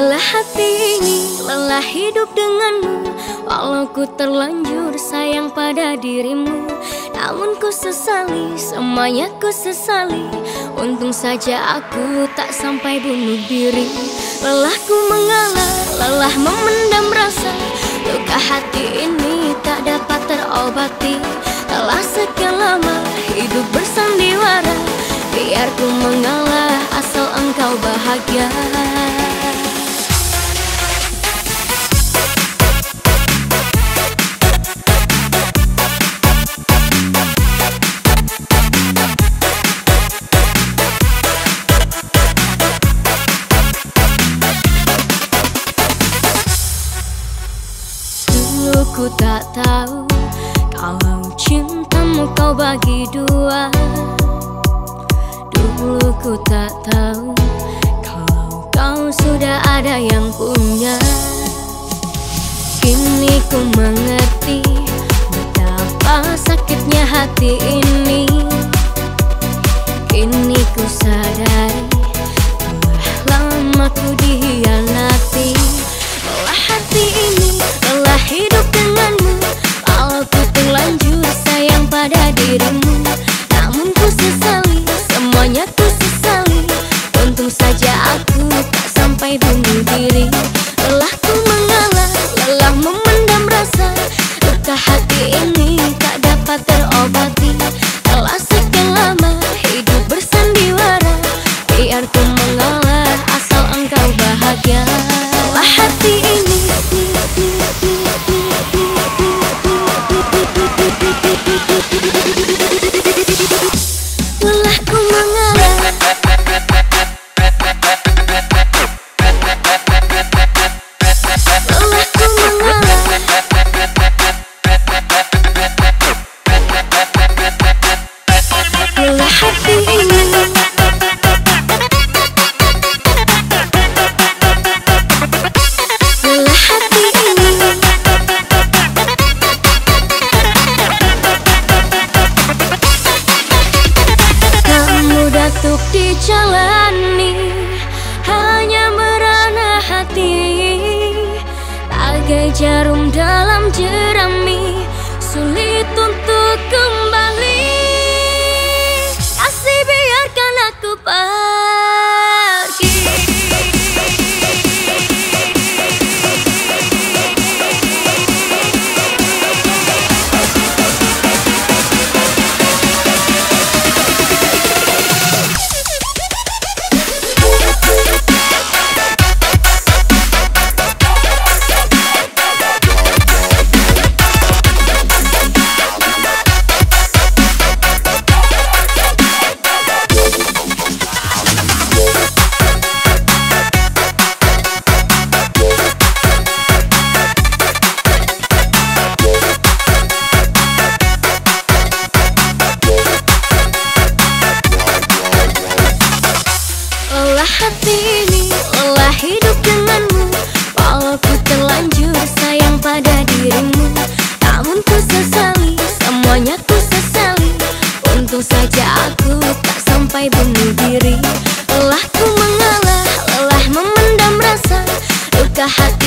hati ini, lelah hidup denganmu. Walau ku terlanjur sayang pada dirimu. Namun ku sesali, semuanya ku sesali. Untung saja aku tak sampai bunuh diri. Lelahku mengalah, lelah memendam rasa. Luka hati ini tak dapat terobati. Telah sekian lama hidup bersandiwara. Biar ku mengalah asal engkau bahagia tahu Kalau cintamu kau bagi dua. Dulu ku tak tahu Kalau kau sudah ada yang punya. Kini ku mengerti Betapa sakitnya hati ini. Kini ku sadari dirimu Namun ku sesali untuk dijalani Hanya merana hati. Bagai jarum dalam jerami Sulit Olah hati ini, olah hidup denganmu. Walau ku terlanjur sayang pada dirimu. Namun ku sesali, semuanya ku sesali. Untung saja aku tak sampai bunuh diri. Lelah ku mengalah, lelah memendam rasa. Luka hati